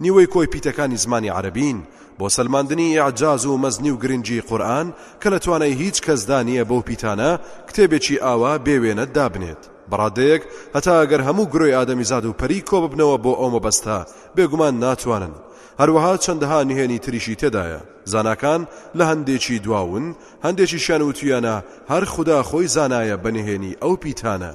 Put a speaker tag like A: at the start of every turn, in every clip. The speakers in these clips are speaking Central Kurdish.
A: نیوەی کۆی پیتەکانی زمانی عەرەبین بۆ سەلماندنی ئیعجاز و مەزنی و گرنگیی قورئان کە لە توانای هیچ کەسدا نییە بەو پیتانە کتێبێکی ئاوا بێ وێنە دابنێت بە ڕادەیەک هەتا ئەگەر هەموو گرۆی ئادەمیزاد و پەری کۆببنەوە بۆ ئەو مەبەستە بێگومان ناتوانن هەروەها چەندەها نهێنی تریشی تێدایە زاناکان لە هەندێکی دواون هەندێکیشیان وتویانە هەر خودا خۆی زانایە بە
B: نهێنی ئەو پیتانە.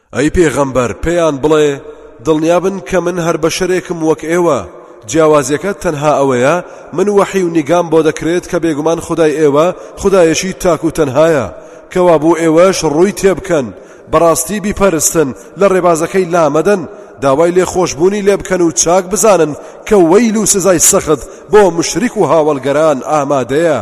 A: ئەی پێغەمبەر پێیان بڵێ دڵنیابن کە من هەر بەشەرێکم وەک ئێوە جیاوازیەکە تەنها ئەوەیە من وەحی و نیگام بۆ دەکرێت کە بێگومان خدای ئێوە خدایەکی تاک و تەنهایە کەوابوو ئێوەش ڕووی تێبکەن بەڕاستی بیپەرستن لە ڕێبازەکەی لامەدەن داوای لێ خۆشببوونی لێ بکەن و چاک بزانن کە وەیل و سزای سەخت بۆ مشریک و هاوڵگەران ئامادەیە.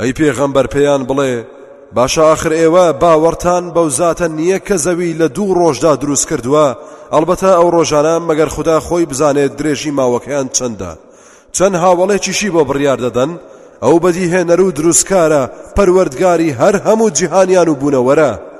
A: ئەی پێغەمبەر پێیان بڵێ، باشە ئاخر ئێوە باوەڕتان بەو زاتە نییە کە زەوی لە دوو ڕۆژدا دروست کردووە، ئەڵبەتە ئەو ڕۆژانە مەگەر خودا خۆی بزانێت درێژی ماوەکەیان چەندە، چەند هاوەڵێکیشی بۆ بڕیار دەدەن، ئەو بەدیهێنەر و دروستکارە، پەروەردگاری هەر هەموو جیهانیان و بوونەوەرە.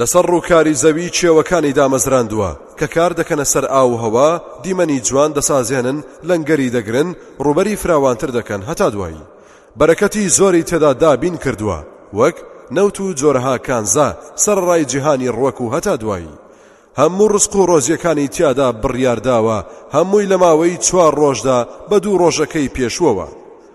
A: لەسەر ڕووکاری زەوی چێوەکانی دامەزراندووە کە کار دەکەنە سەر ئاو و هەوا، دیمەنی جوان دەسازێنن، لەنگەری دەگرن، ڕووبەری فراوانتر دەکەن هەتا دوایی. بەرەکەتی زۆری تێدا دابین کردووە، وەک، نەوت و جۆرەها کانزا، سەرەڕای جیهانی ڕوەک و هەتا دوایی. هەموو ڕزق و ڕۆزییەکانی تیادا بڕیارداوە هەمووی لە ماوەی چوار ڕۆژدا بە دوو ڕۆژەکەی
B: پێشووەوە.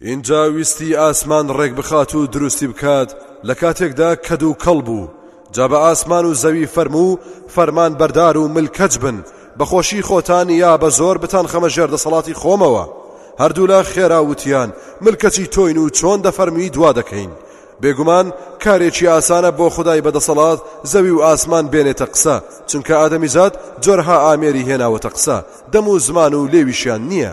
A: ئینجا ویستی ئاسمان ڕێک بخات و دروستی بکات لە کاتێکدا کەد و کەڵ بوو جا بە ئاسمان و زەوی فەرموو فەرمان بەردار و ملکەچ بن بەخۆشی خۆتان یا بە زۆر بتان خەمە ژێر دەسەڵاتی خۆمەوە هەردوولا خێرا وتیان ملکەچی تۆین و چۆن دەفەرمی دوا دەکەین بێگومان کارێکی ئاسانە بۆ خدای بەدەسەڵات زەوی و ئاسمان بێنێتە قسە چونکە ئادەمیزاد جۆرها ئامێری هێناوەتە قسە دەم و زمان و لێویشیان نییە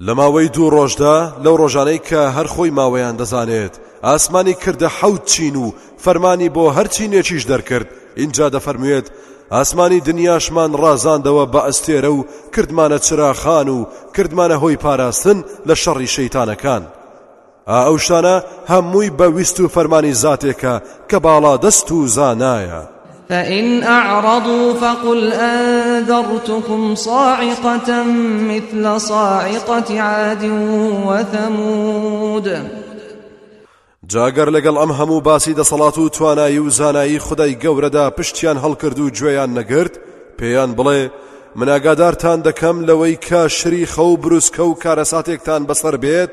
B: لە
A: ماوەی دوو ڕۆژدا لەو ڕۆژانەی کە هەر خۆی ماوەیان دەزانێت ئاسمانی کردە حەوت چین و فەرمانی بۆ هەر چینێکیش دەرکرد ئینجا دەفەرموێت ئاسمانی دنیاشمان ڕازاندەوە بە ئەستێرە و کردمانە چراخان و کردمانە هۆی پاراستن لە شەڕی شەیتانەکان ئا ئەو شتانە هەمووی بە ویست و فەرمانی زاتێکە کە باڵادەست و زانایە.
B: فإن أعرضوا فقل أنذرتكم صاعقة مثل صاعقة عاد وثمود
A: جاگەر لەگەڵ ئەم هەموو باسی دەسەڵات و توانایی و زانایی خدای گەورەدا پشتیان هەڵکرد و گوێیان نەگرت پێیان بڵێ مناگادارتان دەکەم لەوەی کە شری خەو بروسکە و کارەساتێکتان بەسەر بێت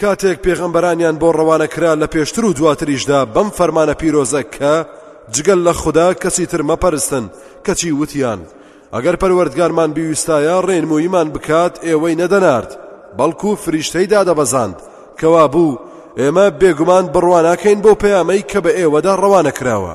A: کاتێک پێغەمبەرانیان بۆ ڕەوانە کرا لە پێشتر و دواتریشدا بەم فەرمانە پیرۆزە کە جگەل لە خوددا کەسی تر مەپەرستن کەچی وتیان ئەگەر پەروەردگارمان بیویستایە ڕێنمویمان بکات ئێوەی نەدەنارد بەڵکو فریشتەی دادەبەزاند کەوا بوو ئێمە بێگومان بڕواناکەین بۆ پەیامەی کە بە ئێوەدا
B: ڕەوانە کراوە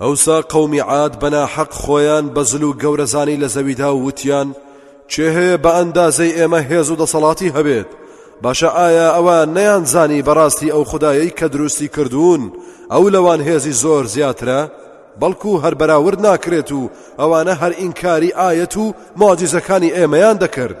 A: ئەوسا قەومی عاد بە ناحەق خۆیان بە زل و گەورەزانی لە زەویدا و وتیان چێ هەیە بە ئەندازەی ئێمە هێز و دەسەڵاتی هەبێت باشە ئایا ئەوە نەیان زانی بەڕاستی ئەو خدایەی کە دروستی کردوون ئەو لەوان هێزی زۆر زیاترە بەڵکو هەر بەراورد ناکرێت و ئەوانە هەر ئینکاری ئایەت و مۆجیزەکانی ئێمەیان دەکرد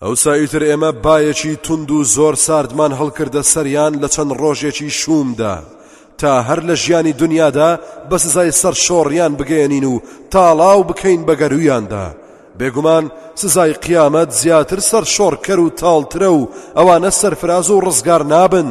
A: ئەوسا ئیتر ئێمە بایەکی توند و زۆر ساردمان هەڵکردە سەریان لە چەند ڕۆژێکی شوومدا تا هەر لە ژیانی دنیادا بە سزای سەر شۆڕیان بگەێنین و تاڵاو بکەین بە گەرویاندا بێگومان سزای قیامەت زیاتر سەر شۆڕکەر و تاڵترە و ئەوانە سەرفراز و ڕزگار نابن.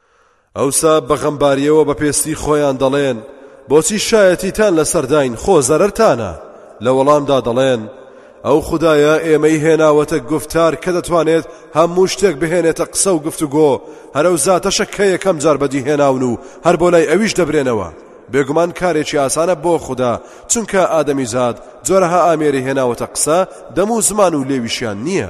A: ئەوسا بە غەمباریەوە بە پێستی خۆیان دەڵێن بۆچی شایەتیتان لەسەرداین خۆ زەرەرتانە لە وەڵامدا دەڵێن ئەو خدایە ئێمەی هێناوەتە گفتار کە دەتوانێت هەموو شتێک بهێنێتە قسە و گفتوگۆ هەرەو زاتەشە کە یەکەم جار بەدی هێناون و هەر بۆ لای ئەویش دەبرێنەوە بێگومان کارێکی ئاسانە بۆ خوددا چونکە ئادەمی زاد جۆرەها ئامێری هێناوەتە قسە دەم و زمان و لێویشیان نییە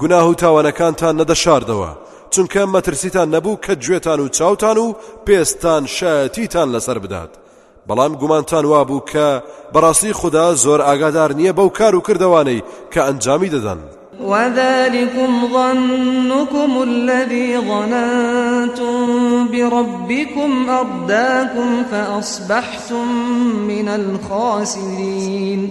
A: گوناه و تاوانەکانتان نەدەشاردەوە، چونکە مەترسیتان نەبوو کە گوێتان و چاوتان و پێستتان شایەتیتان لەسەر بدات، بەڵام گومانتان وابوو کە بەڕاستی خودا زۆر ئاگادار نییە بەو کار و کردەوانەی کە ئەنجامی دەدەن.
B: وذلکم ظنکم الذی ظننتم بربکم ارداکم فاصبحتم من
A: الخاسرین.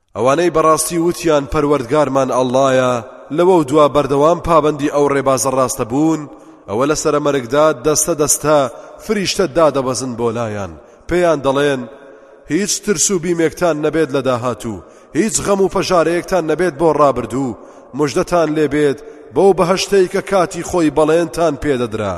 A: ئەوانەی بەڕاستی وتیان پەروەردگارمان ئەڵڵایە لەوەو دوا بەردەوام پابەندی ئەو ڕێبازە ڕاستە بوون ئەوە لە سەرەمەرگدا دەستە دەستە فریشتە دادەبەزن بۆ لایان پێیان دەڵێن هیچ ترس و بیمێکتان نەبێت لە داهاتوو هیچ غەم و پەژارەیەکتان نەبێت بۆ ڕابردوو مژدەتان لێبێت بەو بەهەشتەی کە کاتی خۆی بەڵێنتان پێدەدرا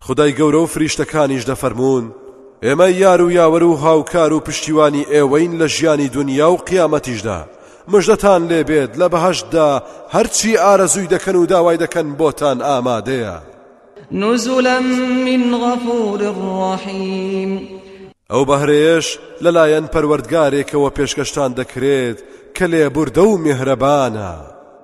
A: خودای گەورە و فریشتەکانیش دەفەرموون، ئێمە یار و یاوەر و هاوکار و پشتیوانی ئێوەین لە ژیانی دونیا و قیامەتیشدا، مژدەتان لێ بێت لە بەهەشتدا هەرچی ئارەزووی دەکەن و داوای دەکەن بۆتان ئامادەیە.
B: نزلا من غفور رحیم
A: ئەو بەهرەیەش لەلایەن پەروەردگارێکەوە پێشکەشتان دەکرێت کە لێبوردە و میهرەبانە.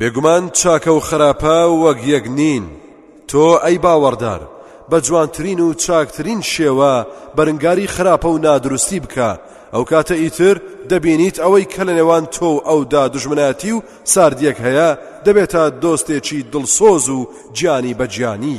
A: بێگومان چاکە و خراپە وەک یەک نین تۆ ئەی باوەڕدار بە جوانترین و چاکترین شێوە بەرنگاری خراپە و نادروستی بکە ئەو کاتە ئیتر دەبینیت ئەوەی کە لە نێوان تۆ و ئەودا دژمنایەتی و ساردیەک هەیە دەبێتە دۆستێکی دڵسۆز و گیانی
B: بەگیانی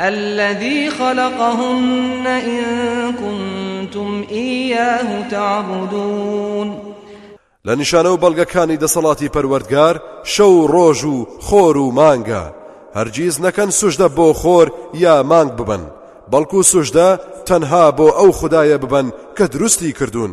B: الذی خلقهن ان کنتم ایاه تعبدون
A: لە نیشانە و بەڵگەکانی دەسەڵاتی پەروەردگار شەو و ڕۆژ و خۆر و مانگە هەرگیز نەکەن سوژدە بۆ خۆر یا مانگ ببن بەڵکو سوژدە تەنها بۆ ئەو خدایە ببن کە دروستی کردوون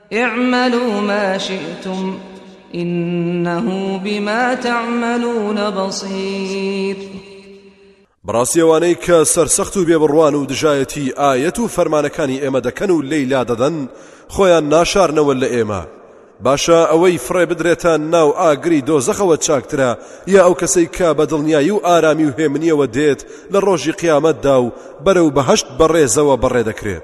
B: اعملوا ما شئتم انه بما تعملون بصیر
A: بەڕاستی ئەوانەی کە سەرسەخت و بێبڕوان و دژایەتی ئایەت و فەرمانەکانی ئێمە دەکەن و لێی لا دەدەن خۆیان ناشارنەوە لە ئێمە باشە ئەوەی فڕێ بدرێتە ناو ئاگری دۆزەخەوە چاکترە یا ئەو کەسەی کە بە دڵنیایی و ئارامی و هێمنیەوە دێت لە ڕۆژی قیامەتدا و بەرەو بەهشت بەڕێزەوە بەڕێ دەکرێت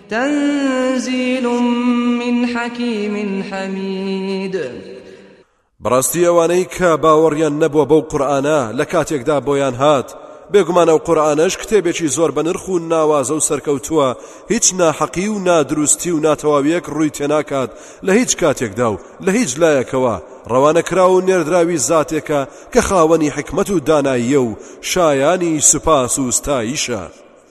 B: تنزیل من حکیم حمید
A: بەڕاستی ئەوانەی کە باوەڕیان نەبووە بەو قورآانە لە کاتێکدا بۆیان هات بێگومان ئەو قورآانەش کتێبێکی زۆر بە نرخ و ناوازە و سەرکەوتووە هیچ ناحەقی و نادروستی و ناتەواویەک ڕووی تێناکات لە هیچ کاتێکدا و لە هیچ لایەکەوە ڕەوانە کرا و نێردراوی زاتێکە کە خاوەنی حکمت و داناییە و شایانی سوپاس و ستاییشە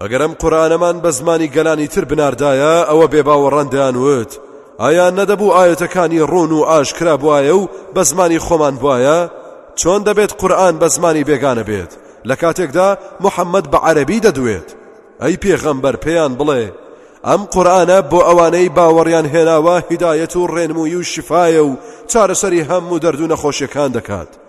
A: ئەگەر ئەم قورئانەمان بە زمانی گەلانی تر بناردایە ئەوە بێباوەڕان دەیانوت ئایا نەدەبوو ئایەتەکانی ڕوون و ئاشکرا بوایە و بە زمانی خۆمان بوایە چۆن دەبێت قورئان بە زمانی بێگانە بێت لە کاتێکدا محەممەد بە عەرەبی دەدوێت ئەی پێغەمبەر پێیان بڵێ ئەم قورآانە بۆ ئەوانەی باوەڕیان هێناوە هیدایەت و ڕێنمووی و شفاایە و چارەسەری هەموو دەرد و نەخۆشیەکان دەکات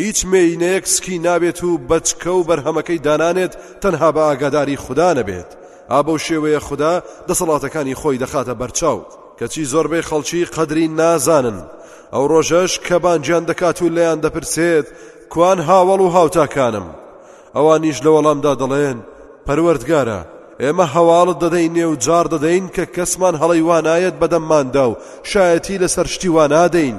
A: هیچ مێیینەیەک سکی نابێت و بەچکە و بەرهەمەکەی دانانێت تەنها بە ئاگاداری خودا نەبێت ئا بەو شێوەیە خودا دەسەڵاتەکانی خۆی دەخاتە بەرچاو کەچی زۆربەی خەڵکی قەدری نازانن ئەو ڕۆژەش کە بانگیان دەکات و لێیان دەپرسێت کوان هاوەڵ و هاوتاکانم ئەوانیش لە وەڵامدا دەڵێن پەروەردگارە ئێمە هەواڵت دەدەینێ و جاڕ دەدەین کە کەسمان هەڵەی وانایەت بەدەمماندا و شایەتی لەسەر شتی وانادەین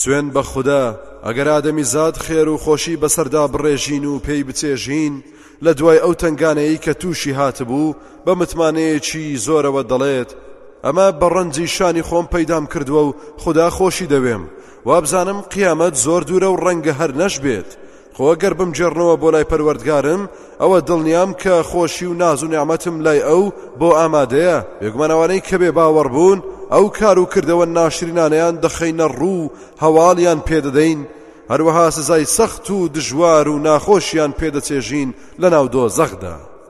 A: سوێند بە خودا ئەگەر ئادەمیزاد خێر و خۆشی بەسەردا بڕێژین و پێی بچێژین لە دوای ئەو تنگانەیی کە تووشی هاتبوو بە متمانەیەکی زۆرەوە دەڵێت ئەمە بە ڕەنجی شانی خۆم پەیدام کردووە و خدا خۆشی دەوێم وابزانم قیامەت زۆر دوورە و ڕەنگە هەر نەش بێت خۆ گەر بمگێڕنەوە بۆ لای پەروەردگارم ئەوە دڵنیام کە خۆشی و ناز و نیعمەتم لای ئەو بۆ ئامادەیە بێگومان ئەوانەی کە بێ باوەڕ بوون ئەو کار و کردەوە ناشرینانەیان دەخەینە ڕوو و هەواڵیان پێدەدەین هەروەها سزای سەخت و دژوار و ناخۆشیان پێدەچێژین لەناو دۆزەخدا.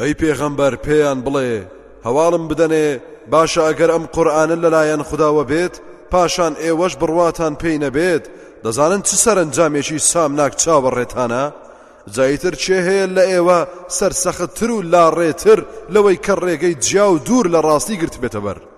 A: ئەی پێغەمبەر پێیان بڵێ، هەواڵم بدەنێ، باشە ئەگەر ئەم قورئانە لەلایەن خوداوە بێت، پاشان ئێوەش بڕواتان پێی نەبێت، دەزانن چ سەرەنجامێکی سامناک چاوەڕێتانە؟ جا ئیتر کێ هەیە لە ئێوە سەرسەختتر و لاڕێتر لەوەی کە ڕێگەی جیا و دوور لە ڕاستی گرتبێتە بەر؟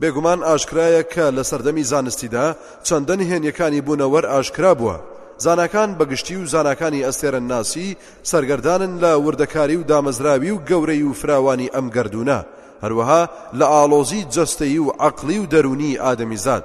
A: بێگومان ئاشکرایە کە لە سەردەمی زانستیدا چەندە نهێنیەکانی بوونەوەر ئاشکرا بووە. زاناکان بە گشتی و زاناکانی ئەستێرەنناسی سەرگەردانن لە وردەکاری و دامەزراوی و گەورەی و فراوانی ئەم گەردوونە، هەروەها لە ئاڵۆزی جەستەیی و عەقڵی و دەروونیی ئادەمیزاد.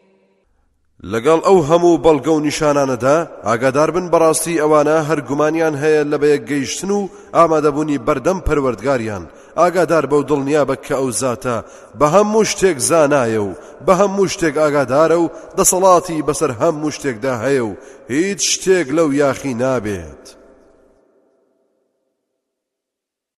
A: لەگەڵ ئەو هەموو بەڵگە و نیشانانەدا ئاگادار بن بەڕاستی ئەوانە هەر گومانیان هەیە لە بەیەک گەیشتن و ئامادەبوونی بەردەم پەروەردگاریان ئاگادار بە و دڵنیابە کە ئەو زاتە بە هەموو شتێک زانایە و بە هەموو شتێک ئاگادارە و دەسەڵاتی بەسەر هەموو شتێکدا هەیە و هیچ شتێک لەو یاخی نابێت.